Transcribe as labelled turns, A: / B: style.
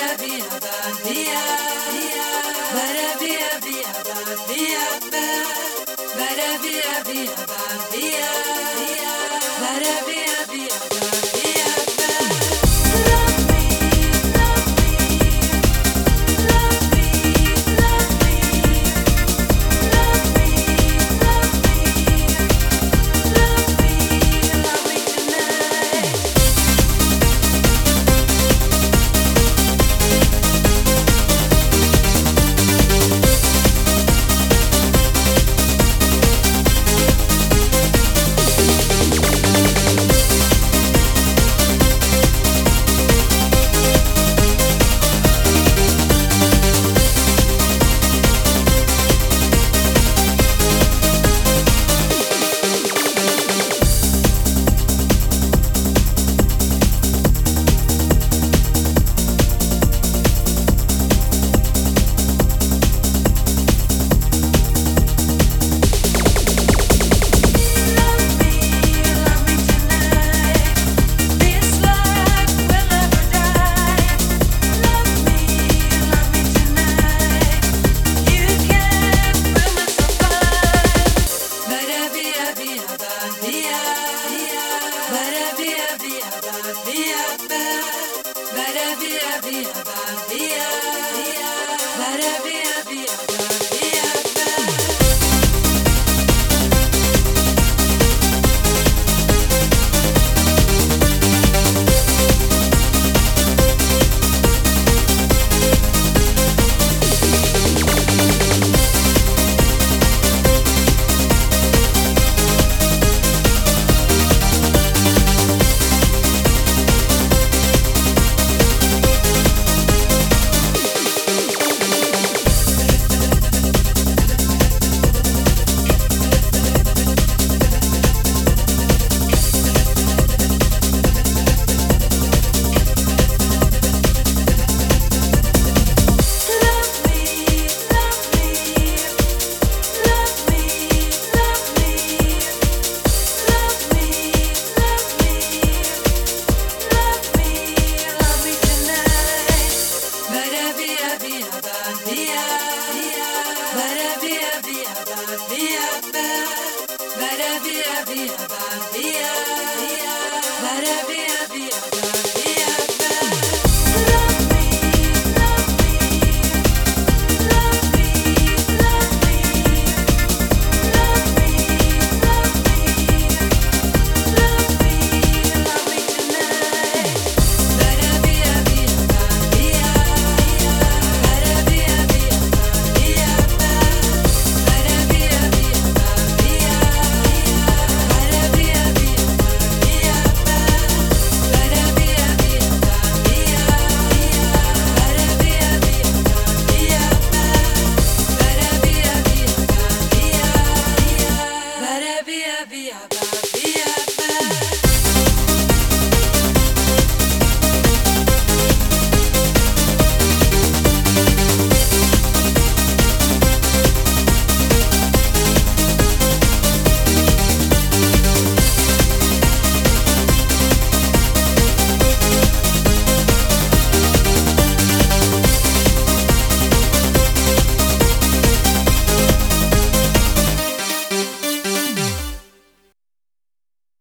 A: via happy about Bara via, via, bara via, bara via. Baba.